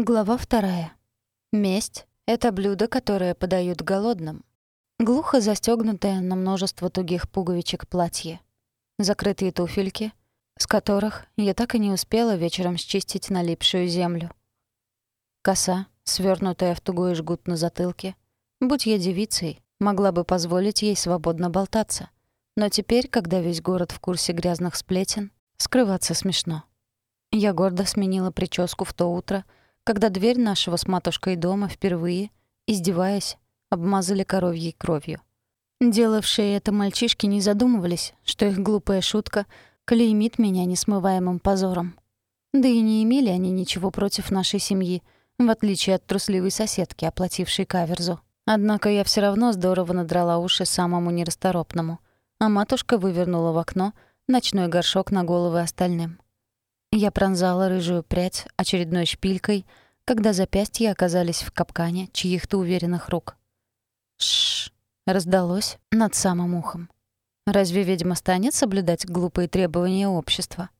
Глава вторая. Месть — это блюдо, которое подают голодным. Глухо застёгнутое на множество тугих пуговичек платье. Закрытые туфельки, с которых я так и не успела вечером счистить налипшую землю. Коса, свернутая в тугой жгут на затылке. Будь я девицей, могла бы позволить ей свободно болтаться. Но теперь, когда весь город в курсе грязных сплетен, скрываться смешно. Я гордо сменила прическу в то утро — когда дверь нашего с матушкой дома впервые, издеваясь, обмазали коровьей кровью. Делавшие это мальчишки не задумывались, что их глупая шутка клеймит меня несмываемым позором. Да и не имели они ничего против нашей семьи, в отличие от трусливой соседки, оплатившей каверзу. Однако я все равно здорово надрала уши самому нерасторопному, а матушка вывернула в окно ночной горшок на головы остальным. Я пронзала рыжую прядь очередной шпилькой, когда запястья оказались в капкане чьих-то уверенных рук. Шш, раздалось над самым ухом. Разве ведьма станет соблюдать глупые требования общества?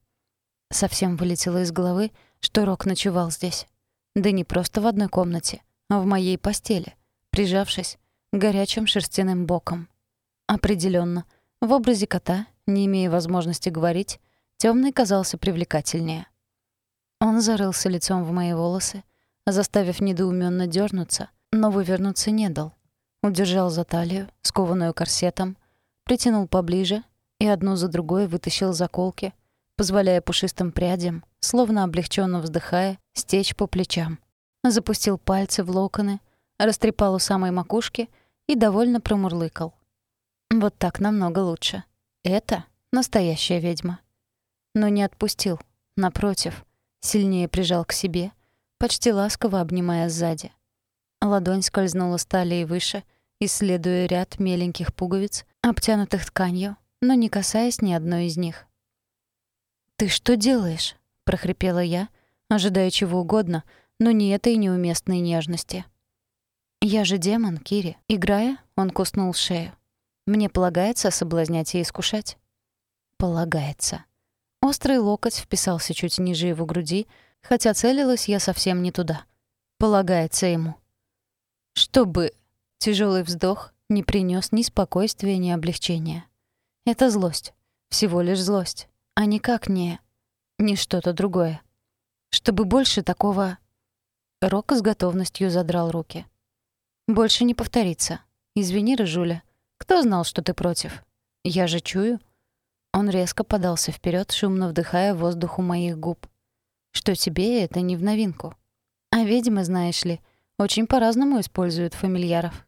Совсем вылетело из головы, что Рок ночевал здесь. Да не просто в одной комнате, а в моей постели, прижавшись горячим шерстяным боком. Определенно, в образе кота, не имея возможности говорить, Темный казался привлекательнее. Он зарылся лицом в мои волосы, заставив недоуменно дернуться, но вывернуться не дал. Удержал за талию, скованную корсетом, притянул поближе и одну за другой вытащил заколки, позволяя пушистым прядям, словно облегченно вздыхая, стечь по плечам. Запустил пальцы в локоны, растрепал у самой макушки и довольно промурлыкал. Вот так намного лучше. Это настоящая ведьма но не отпустил. Напротив, сильнее прижал к себе, почти ласково обнимая сзади. Ладонь скользнула с талии выше, исследуя ряд меленьких пуговиц, обтянутых тканью, но не касаясь ни одной из них. «Ты что делаешь?» — прохрипела я, ожидая чего угодно, но не этой неуместной нежности. «Я же демон, Кири. Играя, он куснул шею. Мне полагается соблазнять и искушать?» «Полагается». Острый локоть вписался чуть ниже его груди, хотя целилась я совсем не туда. Полагается ему. Чтобы тяжелый вздох не принес ни спокойствия, ни облегчения. Это злость. Всего лишь злость. А никак не... не что-то другое. Чтобы больше такого... Рок с готовностью задрал руки. «Больше не повторится. Извини, Рыжуля. Кто знал, что ты против? Я же чую. Он резко подался вперед, шумно вдыхая воздух у моих губ. «Что тебе это не в новинку. А ведьмы, знаешь ли, очень по-разному используют фамильяров».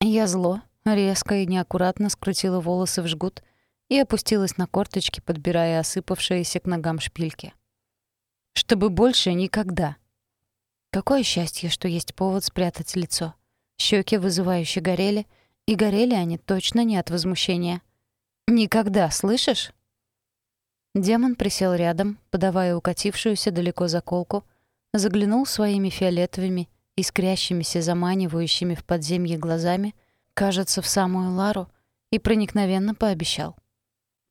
Я зло, резко и неаккуратно скрутила волосы в жгут и опустилась на корточки, подбирая осыпавшиеся к ногам шпильки. «Чтобы больше никогда». Какое счастье, что есть повод спрятать лицо. Щеки вызывающе горели, и горели они точно не от возмущения. «Никогда, слышишь?» Демон присел рядом, подавая укатившуюся далеко заколку, заглянул своими фиолетовыми, искрящимися, заманивающими в подземье глазами, кажется, в самую Лару, и проникновенно пообещал.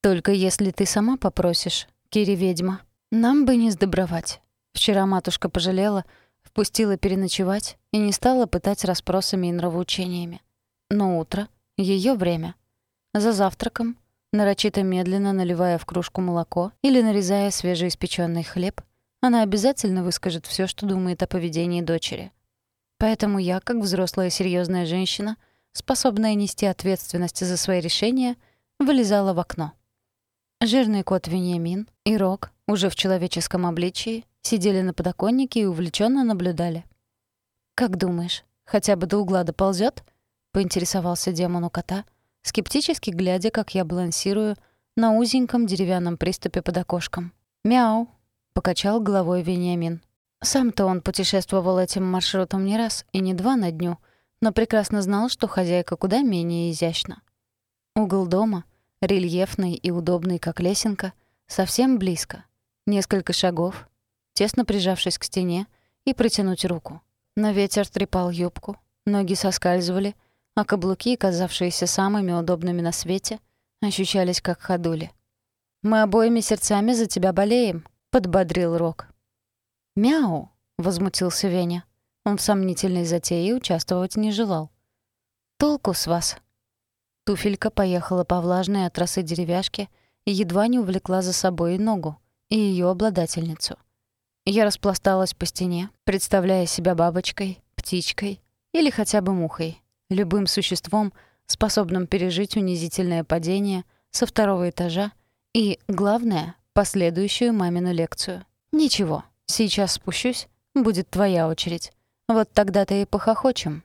«Только если ты сама попросишь, Кири-ведьма, нам бы не сдобровать. Вчера матушка пожалела, впустила переночевать и не стала пытать расспросами и нравоучениями. Но утро — ее время. За завтраком Нарочито медленно наливая в кружку молоко или нарезая свежеиспечённый хлеб, она обязательно выскажет всё, что думает о поведении дочери. Поэтому я, как взрослая серьёзная женщина, способная нести ответственность за свои решения, вылезала в окно. Жирный кот Вениамин и Рок, уже в человеческом обличии, сидели на подоконнике и увлечённо наблюдали. «Как думаешь, хотя бы до угла доползёт?» — поинтересовался демон у кота — скептически глядя, как я балансирую на узеньком деревянном приступе под окошком. «Мяу!» — покачал головой Вениамин. Сам-то он путешествовал этим маршрутом не раз и не два на дню, но прекрасно знал, что хозяйка куда менее изящна. Угол дома, рельефный и удобный, как лесенка, совсем близко. Несколько шагов, тесно прижавшись к стене, и протянуть руку. Но ветер трепал юбку, ноги соскальзывали, а каблуки, казавшиеся самыми удобными на свете, ощущались как ходули. «Мы обоими сердцами за тебя болеем», — подбодрил Рок. «Мяу!» — возмутился Веня. Он в сомнительной затее участвовать не желал. «Толку с вас!» Туфелька поехала по влажной от росы деревяшке и едва не увлекла за собой ногу, и ее обладательницу. Я распласталась по стене, представляя себя бабочкой, птичкой или хотя бы мухой, любым существом, способным пережить унизительное падение со второго этажа и, главное, последующую мамину лекцию. «Ничего, сейчас спущусь, будет твоя очередь. Вот тогда-то и похохочем».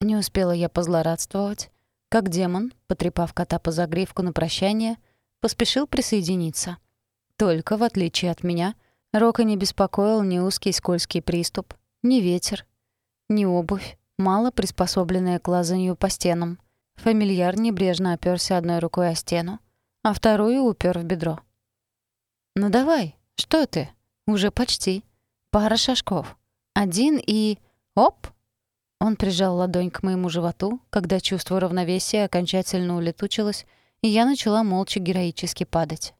Не успела я позлорадствовать, как демон, потрепав кота по загривку на прощание, поспешил присоединиться. Только, в отличие от меня, Рока не беспокоил ни узкий скользкий приступ, ни ветер, ни обувь, мало приспособленная к лазанию по стенам. Фамильяр небрежно оперся одной рукой о стену, а вторую упер в бедро. «Ну давай, что ты? Уже почти. Пара шажков. Один и... Оп!» Он прижал ладонь к моему животу, когда чувство равновесия окончательно улетучилось, и я начала молча героически падать.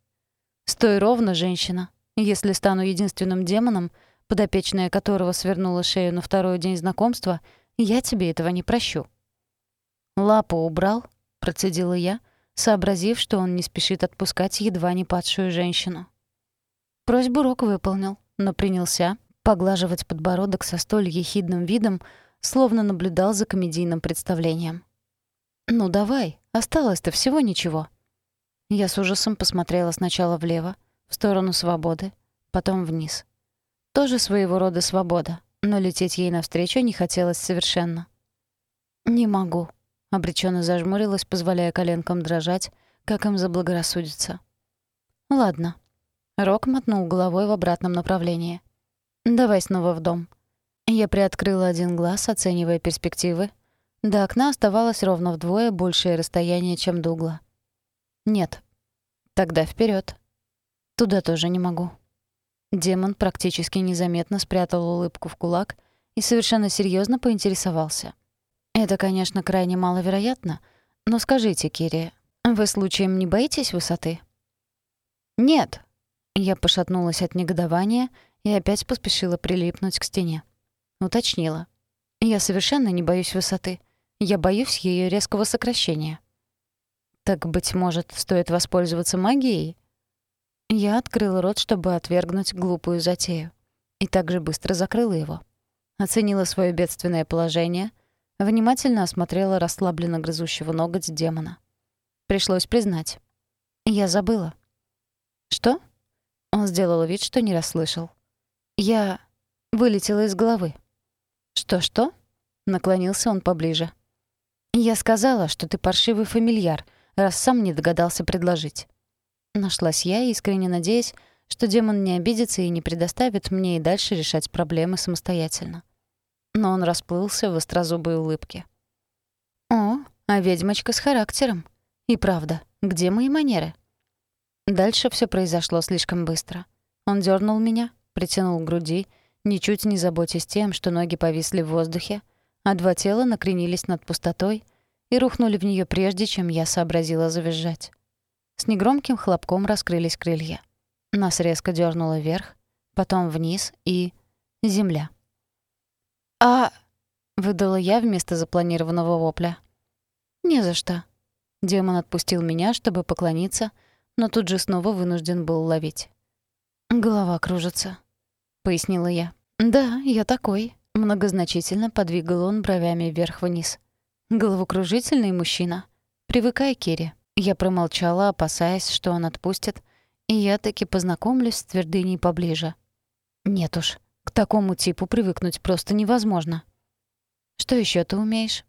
«Стой ровно, женщина. Если стану единственным демоном, подопечная которого свернула шею на второй день знакомства, я тебе этого не прощу». «Лапу убрал?» — процедила я, сообразив, что он не спешит отпускать едва не падшую женщину. Просьбу Рок выполнил, но принялся поглаживать подбородок со столь ехидным видом, словно наблюдал за комедийным представлением. «Ну давай, осталось-то всего ничего». Я с ужасом посмотрела сначала влево, в сторону свободы, потом вниз. Тоже своего рода свобода, но лететь ей навстречу не хотелось совершенно. «Не могу», — обреченно зажмурилась, позволяя коленкам дрожать, как им заблагорассудится. «Ладно». Рок мотнул головой в обратном направлении. «Давай снова в дом». Я приоткрыла один глаз, оценивая перспективы. До окна оставалось ровно вдвое большее расстояние, чем до угла. «Нет». «Тогда вперед. Туда тоже не могу». Демон практически незаметно спрятал улыбку в кулак и совершенно серьезно поинтересовался. «Это, конечно, крайне маловероятно, но скажите, Кири, вы случаем не боитесь высоты?» «Нет». Я пошатнулась от негодования и опять поспешила прилипнуть к стене. Уточнила. «Я совершенно не боюсь высоты. Я боюсь ее резкого сокращения». «Так, быть может, стоит воспользоваться магией?» Я открыла рот, чтобы отвергнуть глупую затею. И также быстро закрыла его. Оценила свое бедственное положение, внимательно осмотрела расслабленно грызущего ноготь демона. Пришлось признать. Я забыла. «Что?» Он сделал вид, что не расслышал. «Я вылетела из головы». «Что-что?» — наклонился он поближе. «Я сказала, что ты паршивый фамильяр, раз сам не догадался предложить». Нашлась я, искренне надеясь, что демон не обидится и не предоставит мне и дальше решать проблемы самостоятельно. Но он расплылся в острозубой улыбке. «О, а ведьмочка с характером. И правда, где мои манеры?» Дальше все произошло слишком быстро. Он дернул меня, притянул к груди, ничуть не заботясь тем, что ноги повисли в воздухе, а два тела накренились над пустотой и рухнули в нее прежде, чем я сообразила завизжать. С негромким хлопком раскрылись крылья. Нас резко дернуло вверх, потом вниз и... земля. «А...» — выдала я вместо запланированного вопля. «Не за что». Демон отпустил меня, чтобы поклониться, но тут же снова вынужден был ловить. «Голова кружится», — пояснила я. «Да, я такой», — многозначительно подвигал он бровями вверх-вниз. «Головокружительный мужчина. Привыкай, Керри». Я промолчала, опасаясь, что он отпустит, и я таки познакомлюсь с твердыней поближе. Нет уж, к такому типу привыкнуть просто невозможно. Что еще ты умеешь?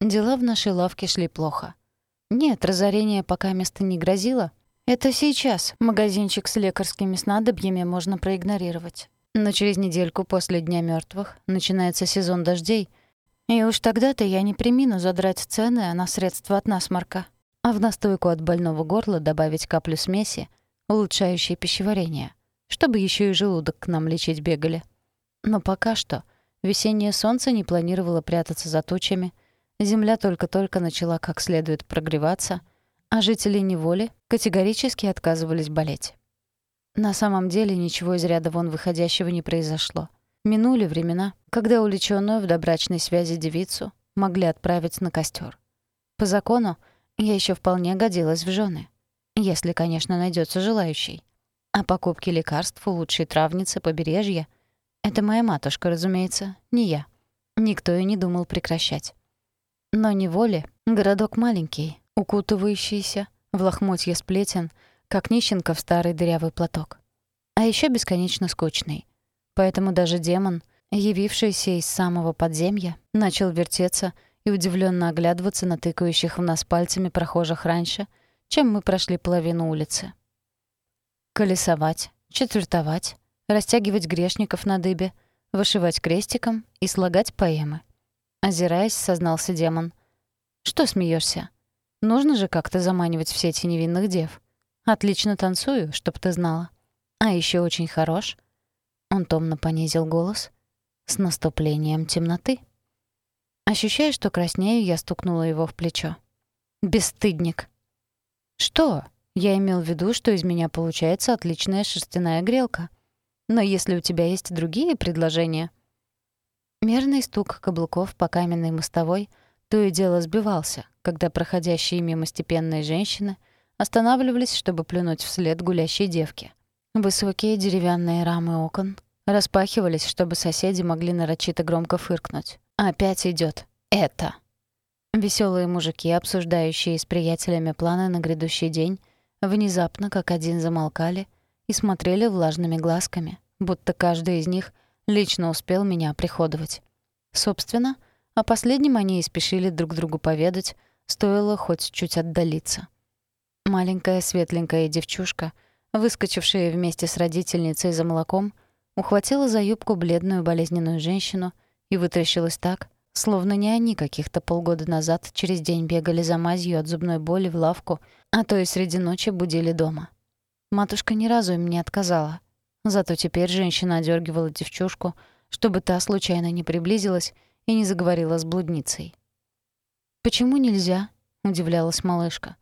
Дела в нашей лавке шли плохо. Нет, разорение пока место не грозило. Это сейчас магазинчик с лекарскими снадобьями можно проигнорировать. Но через недельку после Дня мертвых начинается сезон дождей, и уж тогда-то я не примину задрать цены на средства от насморка а в настойку от больного горла добавить каплю смеси, улучшающей пищеварение, чтобы еще и желудок к нам лечить бегали. Но пока что весеннее солнце не планировало прятаться за тучами, земля только-только начала как следует прогреваться, а жители неволи категорически отказывались болеть. На самом деле ничего из ряда вон выходящего не произошло — Минули времена, когда увлечённую в добрачной связи девицу могли отправить на костер. По закону, я еще вполне годилась в жены, если, конечно, найдется желающий. А покупки лекарств у лучшей травницы побережья — это моя матушка, разумеется, не я. Никто и не думал прекращать. Но неволе городок маленький, укутывающийся в лохмотья сплетен, как нищенка в старый дырявый платок. А еще бесконечно скучный. Поэтому даже демон, явившийся из самого подземья, начал вертеться и удивленно оглядываться на тыкающих в нас пальцами прохожих раньше, чем мы прошли половину улицы колесовать, четвертовать, растягивать грешников на дыбе, вышивать крестиком и слагать поэмы. Озираясь, сознался демон. «Что смеешься? Нужно же как-то заманивать все эти невинных дев. Отлично танцую, чтоб ты знала. А еще очень хорош». Он томно понизил голос. «С наступлением темноты». Ощущая, что краснею, я стукнула его в плечо. «Бесстыдник!» «Что?» Я имел в виду, что из меня получается отличная шерстяная грелка. Но если у тебя есть другие предложения... Мерный стук каблуков по каменной мостовой то и дело сбивался, когда проходящие мимо степенные женщины останавливались, чтобы плюнуть вслед гулящей девке. Высокие деревянные рамы окон распахивались, чтобы соседи могли нарочито громко фыркнуть. «Опять идет это!» Веселые мужики, обсуждающие с приятелями планы на грядущий день, внезапно как один замолкали и смотрели влажными глазками, будто каждый из них лично успел меня приходовать. Собственно, о последнем они и спешили друг другу поведать, стоило хоть чуть отдалиться. Маленькая светленькая девчушка, выскочившая вместе с родительницей за молоком, ухватила за юбку бледную болезненную женщину и вытрящилась так, Словно не они каких-то полгода назад через день бегали за мазью от зубной боли в лавку, а то и среди ночи будили дома. Матушка ни разу им не отказала. Зато теперь женщина одергивала девчушку, чтобы та случайно не приблизилась и не заговорила с блудницей. «Почему нельзя?» — удивлялась малышка.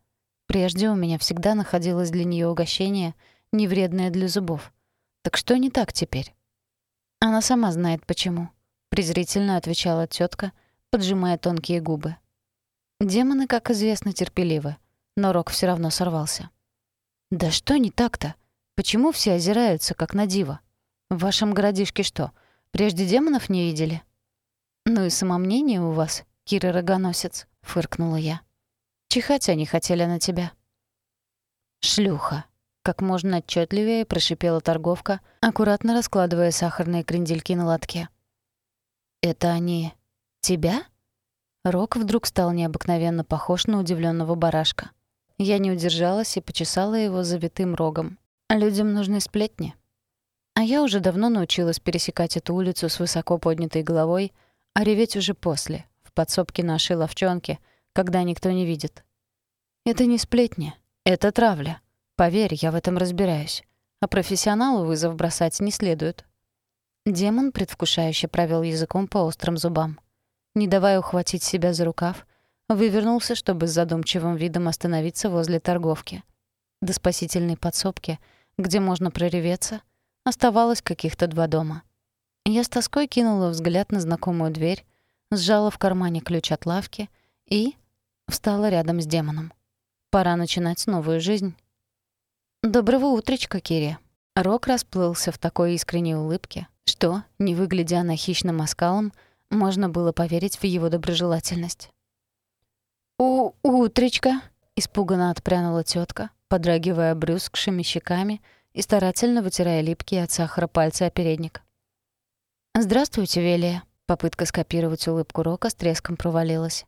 «Прежде у меня всегда находилось для нее угощение, невредное для зубов. Так что не так теперь?» Она сама знает почему презрительно отвечала тетка, поджимая тонкие губы. Демоны, как известно, терпеливы, но Рок все равно сорвался. «Да что не так-то? Почему все озираются, как на диво? В вашем городишке что, прежде демонов не видели?» «Ну и самомнение у вас, Кира Рогоносец», — фыркнула я. «Чихать они хотели на тебя». «Шлюха», — как можно отчетливее прошипела торговка, аккуратно раскладывая сахарные крендельки на лотке. «Это они... тебя?» Рок вдруг стал необыкновенно похож на удивленного барашка. Я не удержалась и почесала его завитым рогом. Людям нужны сплетни. А я уже давно научилась пересекать эту улицу с высоко поднятой головой, а реветь уже после, в подсобке нашей ловчонки, когда никто не видит. Это не сплетни, это травля. Поверь, я в этом разбираюсь. А профессионалу вызов бросать не следует. Демон предвкушающе провел языком по острым зубам. Не давая ухватить себя за рукав, вывернулся, чтобы с задумчивым видом остановиться возле торговки. До спасительной подсобки, где можно прореветься, оставалось каких-то два дома. Я с тоской кинула взгляд на знакомую дверь, сжала в кармане ключ от лавки и встала рядом с демоном. Пора начинать новую жизнь. «Доброго утречка, Кири». Рок расплылся в такой искренней улыбке, что, не выглядя на хищным оскалом, можно было поверить в его доброжелательность. «У утречка!» — испуганно отпрянула тетка, подрагивая брюскшими щеками и старательно вытирая липкие от сахара пальцы о передник. «Здравствуйте, Велия!» — попытка скопировать улыбку Рока с треском провалилась.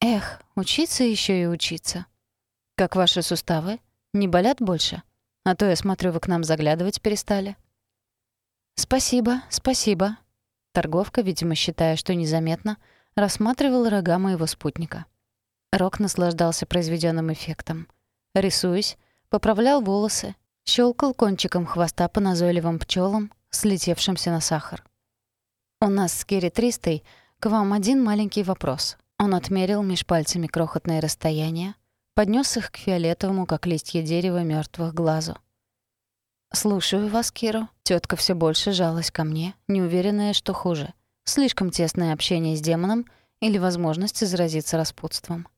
«Эх, учиться еще и учиться. Как ваши суставы? Не болят больше? А то я смотрю, вы к нам заглядывать перестали». «Спасибо, спасибо». Торговка, видимо, считая, что незаметно, рассматривала рога моего спутника. Рок наслаждался произведенным эффектом. Рисуясь, поправлял волосы, щелкал кончиком хвоста по назойливым пчелам, слетевшимся на сахар. «У нас с Кири к вам один маленький вопрос». Он отмерил меж пальцами крохотное расстояние, поднес их к фиолетовому, как листья дерева, мертвых глазу. «Слушаю вас, Киро». Тетка все больше жалась ко мне, неуверенная, что хуже. Слишком тесное общение с демоном или возможность заразиться распутством.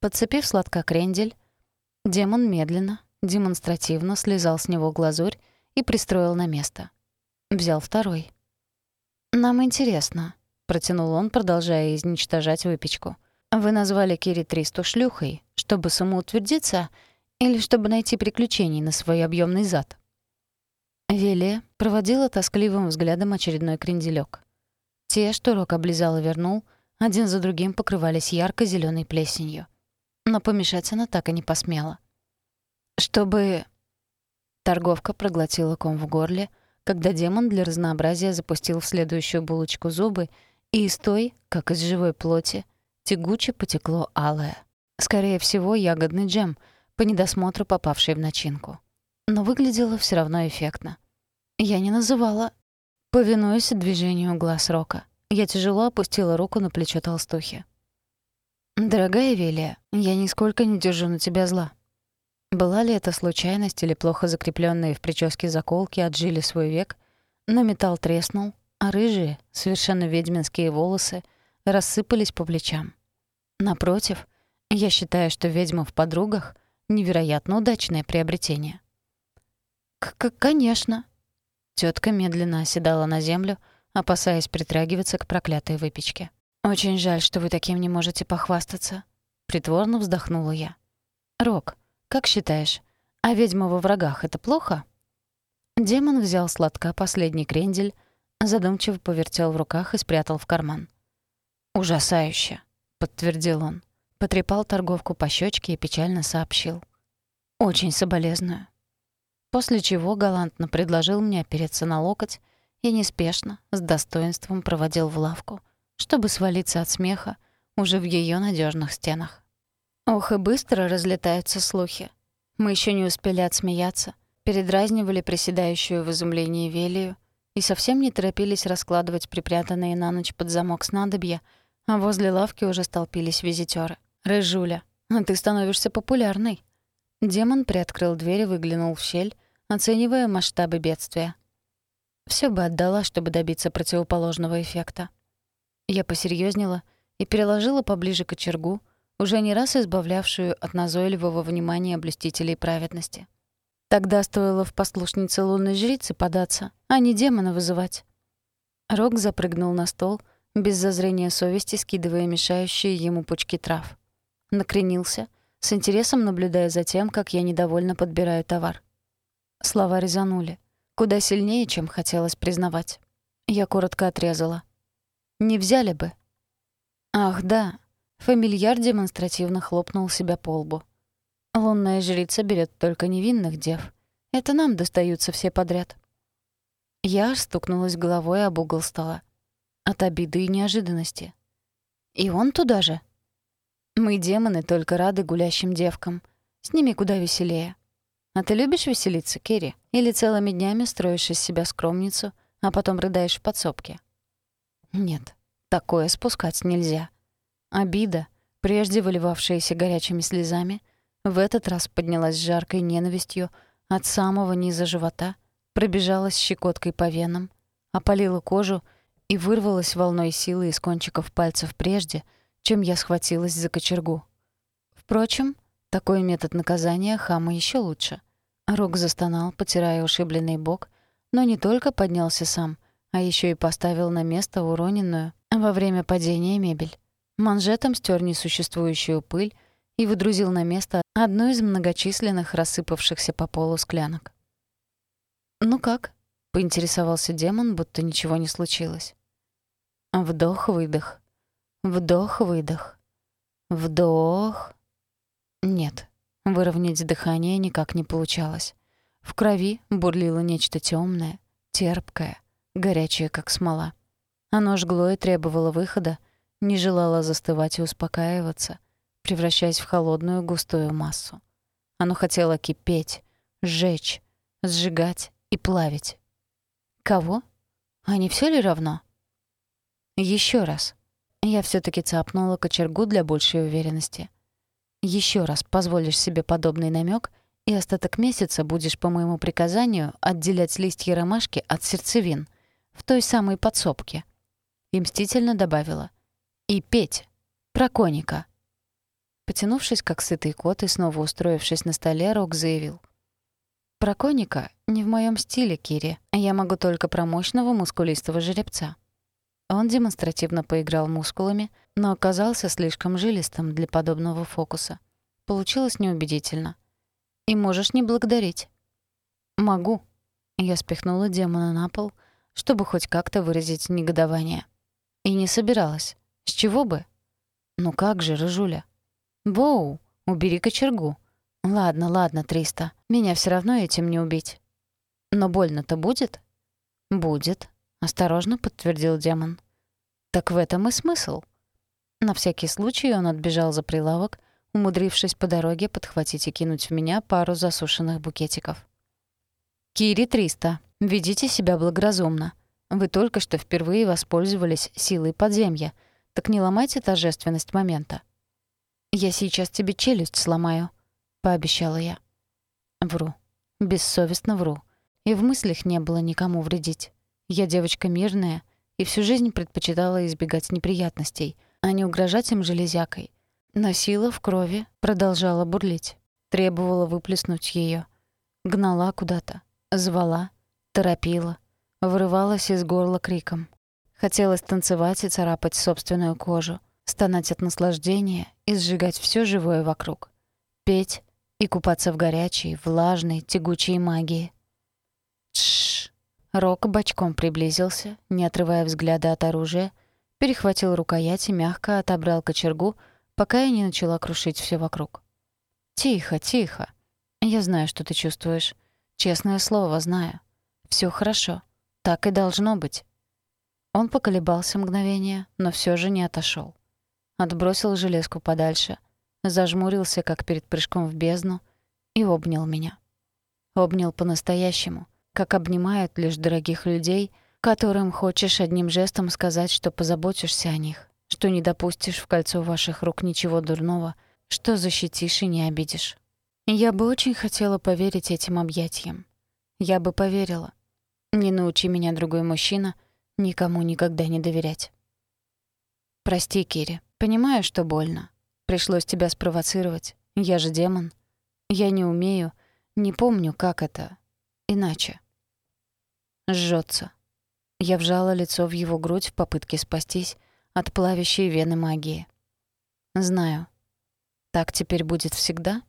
Подцепив сладко крендель, демон медленно, демонстративно слезал с него глазурь и пристроил на место. Взял второй. «Нам интересно», — протянул он, продолжая изничтожать выпечку. «Вы назвали Кири Тристу шлюхой, чтобы самоутвердиться или чтобы найти приключений на свой объемный зад?» Велия проводила тоскливым взглядом очередной кренделёк. Те, что Рок облизал и вернул, один за другим покрывались ярко зеленой плесенью. Но помешать она так и не посмела. «Чтобы...» Торговка проглотила ком в горле, когда демон для разнообразия запустил в следующую булочку зубы, и из той, как из живой плоти, тягуче потекло алое. Скорее всего, ягодный джем, по недосмотру попавший в начинку. Но выглядело все равно эффектно. Я не называла... Повинуясь движению глаз Рока, я тяжело опустила руку на плечо толстухи. «Дорогая Велия, я нисколько не держу на тебя зла. Была ли это случайность или плохо закрепленные в прическе заколки отжили свой век, но металл треснул, а рыжие, совершенно ведьминские волосы рассыпались по плечам. Напротив, я считаю, что ведьма в подругах — невероятно удачное приобретение. «К «Конечно». Тётка медленно оседала на землю, опасаясь притрагиваться к проклятой выпечке. «Очень жаль, что вы таким не можете похвастаться», — притворно вздохнула я. «Рок, как считаешь, а ведьма во врагах — это плохо?» Демон взял сладко последний крендель, задумчиво повертел в руках и спрятал в карман. «Ужасающе», — подтвердил он. Потрепал торговку по щечке и печально сообщил. «Очень соболезную». После чего галантно предложил мне опереться на локоть и неспешно, с достоинством проводил в лавку, чтобы свалиться от смеха уже в ее надежных стенах. Ох, и быстро разлетаются слухи. Мы еще не успели отсмеяться, передразнивали приседающую в изумлении Велию и совсем не торопились раскладывать припрятанные на ночь под замок снадобья, а возле лавки уже столпились визитёры. «Рыжуля, а ты становишься популярной». Демон приоткрыл дверь и выглянул в щель, оценивая масштабы бедствия. Всё бы отдала, чтобы добиться противоположного эффекта. Я посерьёзнела и переложила поближе к очергу, уже не раз избавлявшую от назойливого внимания блюстителей праведности. Тогда стоило в послушнице лунной жрицы податься, а не демона вызывать. Рок запрыгнул на стол, без зазрения совести скидывая мешающие ему пучки трав. Накренился, с интересом наблюдая за тем, как я недовольно подбираю товар. Слова резанули. Куда сильнее, чем хотелось признавать. Я коротко отрезала. «Не взяли бы». «Ах, да, Фамильяр демонстративно хлопнул себя по лбу. «Лунная жрица берет только невинных дев. Это нам достаются все подряд». Я аж стукнулась головой об угол стола. От обиды и неожиданности. «И он туда же?» «Мы, демоны, только рады гулящим девкам. С ними куда веселее. А ты любишь веселиться, Керри? Или целыми днями строишь из себя скромницу, а потом рыдаешь в подсобке?» «Нет, такое спускать нельзя». Обида, прежде выливавшаяся горячими слезами, в этот раз поднялась жаркой ненавистью от самого низа живота, пробежалась щекоткой по венам, опалила кожу и вырвалась волной силы из кончиков пальцев прежде, чем я схватилась за кочергу. Впрочем, такой метод наказания хама еще лучше. Рок застонал, потирая ушибленный бок, но не только поднялся сам, а еще и поставил на место уроненную во время падения мебель манжетом стер несуществующую пыль и выдрузил на место одну из многочисленных рассыпавшихся по полу склянок. «Ну как?» — поинтересовался демон, будто ничего не случилось. Вдох-выдох. Вдох-выдох. Вдох. Нет, выровнять дыхание никак не получалось. В крови бурлило нечто темное, терпкое, горячее, как смола. Оно жгло и требовало выхода, не желала застывать и успокаиваться, превращаясь в холодную густую массу. Оно хотело кипеть, сжечь, сжигать и плавить. Кого? А не всё ли равно? Еще раз. Я все таки цапнула кочергу для большей уверенности. Еще раз позволишь себе подобный намек, и остаток месяца будешь по моему приказанию отделять листья ромашки от сердцевин в той самой подсобке». И мстительно добавила. «И петь. Про коника». Потянувшись, как сытый кот, и снова устроившись на столе, Рок заявил. «Про коника не в моем стиле, Кири. Я могу только про мощного мускулистого жеребца». Он демонстративно поиграл мускулами, но оказался слишком жилистым для подобного фокуса. Получилось неубедительно. «И можешь не благодарить». «Могу». Я спихнула демона на пол, чтобы хоть как-то выразить негодование. И не собиралась. С чего бы? Ну как же, Рыжуля? Боу, убери кочергу. Ладно, ладно, Триста. Меня все равно этим не убить. Но больно-то будет? Будет, осторожно подтвердил демон. Так в этом и смысл. На всякий случай он отбежал за прилавок, умудрившись по дороге подхватить и кинуть в меня пару засушенных букетиков. «Кири 300, ведите себя благоразумно. Вы только что впервые воспользовались силой подземья, так не ломайте торжественность момента». «Я сейчас тебе челюсть сломаю», — пообещала я. Вру. Бессовестно вру. И в мыслях не было никому вредить. Я девочка мирная и всю жизнь предпочитала избегать неприятностей, а не угрожать им железякой. Но сила в крови продолжала бурлить. Требовала выплеснуть ее. Гнала куда-то. Звала. Торопила. Вырывалась из горла криком. Хотелось танцевать и царапать собственную кожу — стонать от наслаждения и сжигать все живое вокруг, петь и купаться в горячей, влажной, тягучей магии. Тш! Рок бочком приблизился, не отрывая взгляда от оружия, перехватил рукоять и мягко отобрал кочергу, пока я не начала крушить все вокруг. «Тихо, тихо. Я знаю, что ты чувствуешь. Честное слово, знаю. Все хорошо. Так и должно быть». Он поколебался мгновение, но все же не отошел отбросил железку подальше, зажмурился, как перед прыжком в бездну, и обнял меня. Обнял по-настоящему, как обнимают лишь дорогих людей, которым хочешь одним жестом сказать, что позаботишься о них, что не допустишь в кольцо ваших рук ничего дурного, что защитишь и не обидишь. Я бы очень хотела поверить этим объятиям. Я бы поверила. Не научи меня другой мужчина никому никогда не доверять. Прости, Кири. Понимаю, что больно. Пришлось тебя спровоцировать. Я же демон. Я не умею, не помню, как это. Иначе. Жжется. Я вжала лицо в его грудь в попытке спастись от плавящей вены магии. Знаю. Так теперь будет всегда?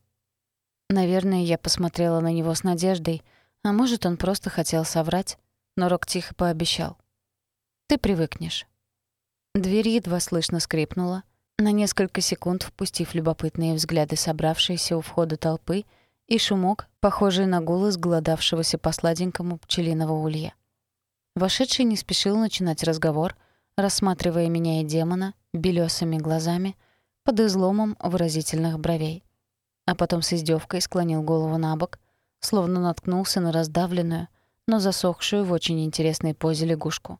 Наверное, я посмотрела на него с надеждой, а может, он просто хотел соврать, но Рок тихо пообещал. Ты привыкнешь. Дверь едва слышно скрипнула, на несколько секунд впустив любопытные взгляды собравшейся у входа толпы и шумок, похожий на голос голодавшегося по сладенькому пчелиного улья. Вошедший не спешил начинать разговор, рассматривая меня и демона белёсыми глазами под изломом выразительных бровей. А потом с издевкой склонил голову на бок, словно наткнулся на раздавленную, но засохшую в очень интересной позе лягушку.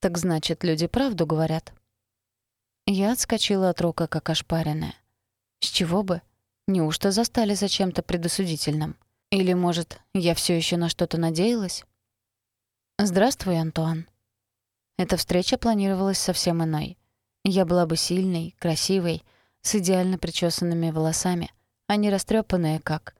Так значит, люди правду говорят. Я отскочила от рока, как ошпаренная. С чего бы? Неужто застали за чем-то предосудительным? Или, может, я все еще на что-то надеялась? Здравствуй, Антуан. Эта встреча планировалась совсем иной. Я была бы сильной, красивой, с идеально причесанными волосами, а не растрепанная как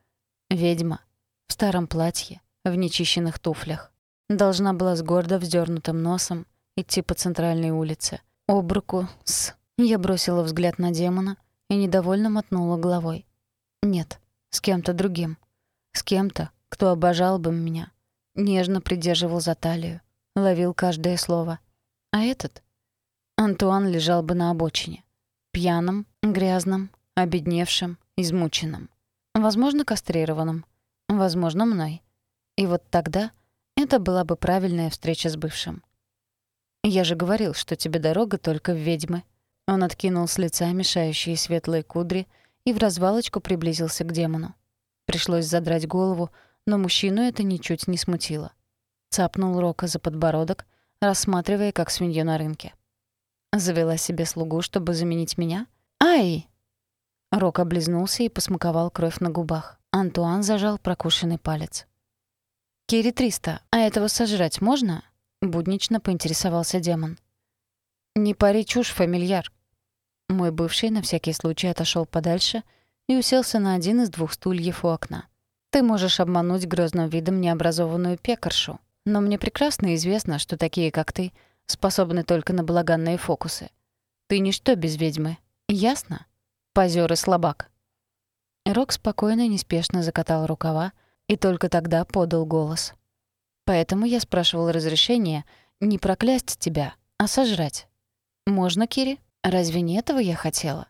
ведьма в старом платье, в нечищенных туфлях. Должна была с гордо вздернутым носом, идти по центральной улице. Об руку с... Я бросила взгляд на демона и недовольно мотнула головой. Нет, с кем-то другим. С кем-то, кто обожал бы меня. Нежно придерживал за талию, ловил каждое слово. А этот? Антуан лежал бы на обочине. Пьяным, грязным, обедневшим, измученным. Возможно, кастрированным. Возможно, мной. И вот тогда это была бы правильная встреча с бывшим. «Я же говорил, что тебе дорога только в ведьмы». Он откинул с лица мешающие светлые кудри и в развалочку приблизился к демону. Пришлось задрать голову, но мужчину это ничуть не смутило. Цапнул Рока за подбородок, рассматривая, как свинью на рынке. Завела себе слугу, чтобы заменить меня? Ай! Рок облизнулся и посмаковал кровь на губах. Антуан зажал прокушенный палец. «Кири триста, а этого сожрать можно?» — буднично поинтересовался демон. «Не пари чушь, фамильяр». Мой бывший на всякий случай отошел подальше и уселся на один из двух стульев у окна. «Ты можешь обмануть грозным видом необразованную пекаршу, но мне прекрасно известно, что такие, как ты, способны только на балаганные фокусы. Ты ничто без ведьмы. Ясно? Позёр и слабак». Рок спокойно и неспешно закатал рукава и только тогда подал голос. «Поэтому я спрашивал разрешения не проклясть тебя, а сожрать. Можно, Кири? Разве не этого я хотела?»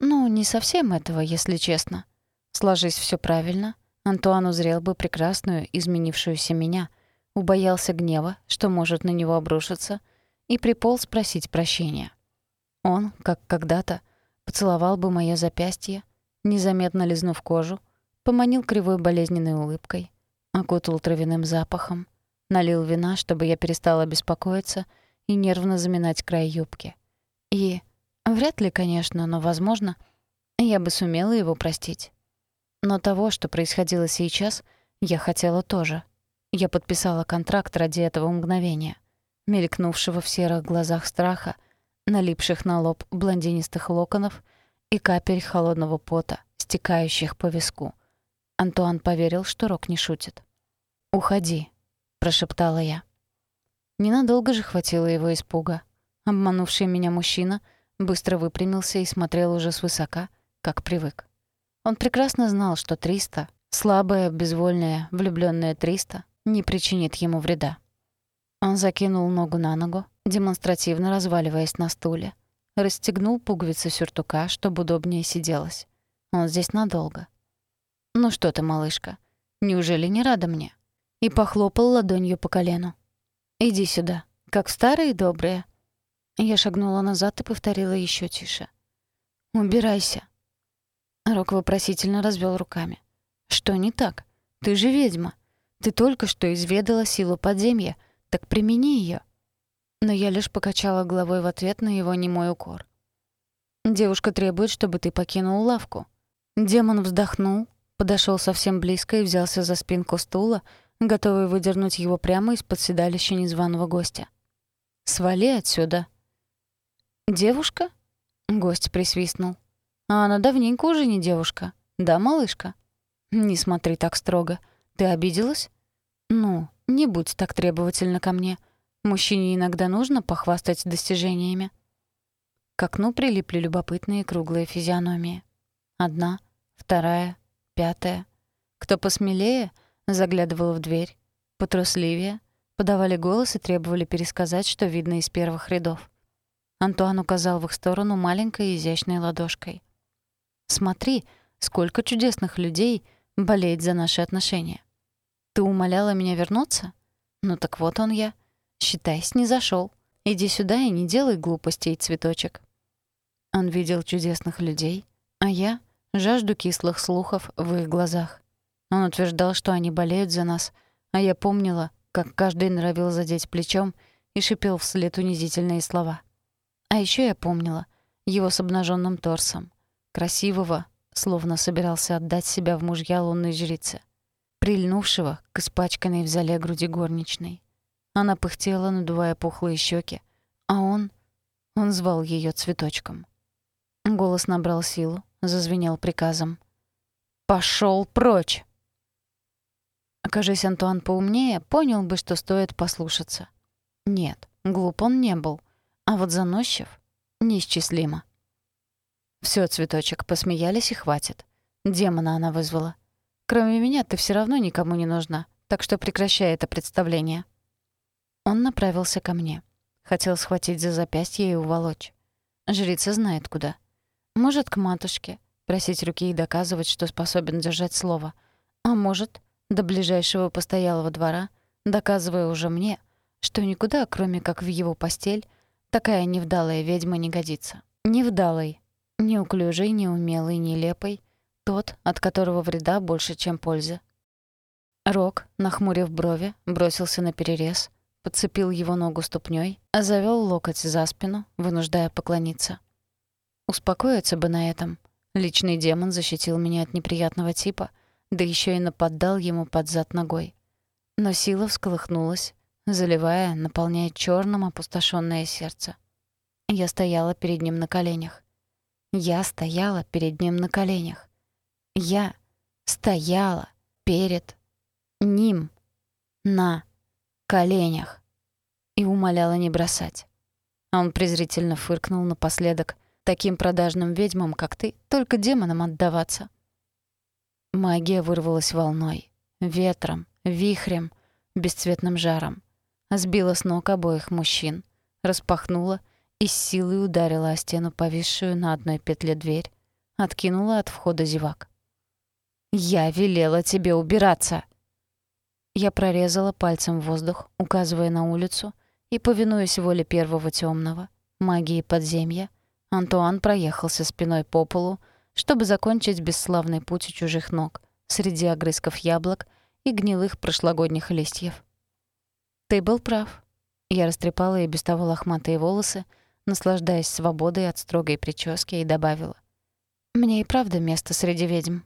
«Ну, не совсем этого, если честно. Сложись все правильно, Антуан узрел бы прекрасную, изменившуюся меня, убоялся гнева, что может на него обрушиться, и приполз спросить прощения. Он, как когда-то, поцеловал бы моё запястье, незаметно лизнув кожу, поманил кривой болезненной улыбкой, окутал травяным запахом, налил вина, чтобы я перестала беспокоиться и нервно заминать край юбки. И вряд ли, конечно, но, возможно, я бы сумела его простить. Но того, что происходило сейчас, я хотела тоже. Я подписала контракт ради этого мгновения, мелькнувшего в серых глазах страха, налипших на лоб блондинистых локонов — и капель холодного пота, стекающих по виску. Антуан поверил, что Рок не шутит. «Уходи», — прошептала я. Ненадолго же хватило его испуга. Обманувший меня мужчина быстро выпрямился и смотрел уже свысока, как привык. Он прекрасно знал, что Триста, слабая, безвольная, влюблённая Триста, не причинит ему вреда. Он закинул ногу на ногу, демонстративно разваливаясь на стуле, расстегнул пуговицы сюртука, чтобы удобнее сиделось. Он здесь надолго. «Ну что ты, малышка, неужели не рада мне?» И похлопал ладонью по колену. «Иди сюда, как старые добрые». Я шагнула назад и повторила еще тише. «Убирайся». Рок вопросительно развел руками. «Что не так? Ты же ведьма. Ты только что изведала силу подземья, так примени ее но я лишь покачала головой в ответ на его немой укор. «Девушка требует, чтобы ты покинул лавку». Демон вздохнул, подошел совсем близко и взялся за спинку стула, готовый выдернуть его прямо из-под седалища незваного гостя. «Свали отсюда». «Девушка?» — гость присвистнул. «А она давненько уже не девушка. Да, малышка?» «Не смотри так строго. Ты обиделась?» «Ну, не будь так требовательна ко мне. Мужчине иногда нужно похвастать достижениями. К окну прилипли любопытные круглые физиономии. Одна, вторая, пятая. Кто посмелее, заглядывал в дверь. Потрусливее, подавали голос и требовали пересказать, что видно из первых рядов. Антуан указал в их сторону маленькой изящной ладошкой. «Смотри, сколько чудесных людей болеет за наши отношения. Ты умоляла меня вернуться? Ну так вот он я». Считай, снизошёл. Иди сюда и не делай глупостей, цветочек». Он видел чудесных людей, а я — жажду кислых слухов в их глазах. Он утверждал, что они болеют за нас, а я помнила, как каждый норовил задеть плечом и шипел вслед унизительные слова. А ещё я помнила его с обнажённым торсом, красивого, словно собирался отдать себя в мужья лунной жрицы, прильнувшего к испачканной в зале груди горничной. Она пыхтела, надувая пухлые щеки, а он... Он звал ее цветочком. Голос набрал силу, зазвенел приказом. «Пошёл прочь!» Окажись Антуан поумнее, понял бы, что стоит послушаться. Нет, глуп он не был, а вот заносчив — неисчислимо. Всё, цветочек, посмеялись и хватит. Демона она вызвала. Кроме меня ты все равно никому не нужна, так что прекращай это представление. Он направился ко мне. Хотел схватить за запястье и уволочь. Жрица знает куда. Может, к матушке, просить руки и доказывать, что способен держать слово. А может, до ближайшего постоялого двора, доказывая уже мне, что никуда, кроме как в его постель, такая невдалая ведьма не годится. Невдалой, неуклюжей, неумелой, нелепой, тот, от которого вреда больше, чем пользы. Рок, нахмурив брови, бросился на перерез, подцепил его ногу ступнёй, а завёл локоть за спину, вынуждая поклониться. Успокоиться бы на этом. Личный демон защитил меня от неприятного типа, да еще и нападал ему под зад ногой. Но сила всколыхнулась, заливая, наполняя черным опустошенное сердце. Я стояла перед ним на коленях. Я стояла перед ним на коленях. Я стояла перед ним на коленях и умоляла не бросать. А он презрительно фыркнул напоследок. Таким продажным ведьмам, как ты, только демонам отдаваться. Магия вырвалась волной, ветром, вихрем, бесцветным жаром. Сбила с ног обоих мужчин, распахнула и с силой ударила о стену повисшую на одной петле дверь, откинула от входа зевак. «Я велела тебе убираться!» Я прорезала пальцем воздух, указывая на улицу, и, повинуясь воле первого темного, магии подземья, Антуан проехался спиной по полу, чтобы закончить бесславный путь у чужих ног, среди огрызков яблок и гнилых прошлогодних листьев. «Ты был прав». Я растрепала и без того лохматые волосы, наслаждаясь свободой от строгой прически, и добавила. «Мне и правда место среди ведьм,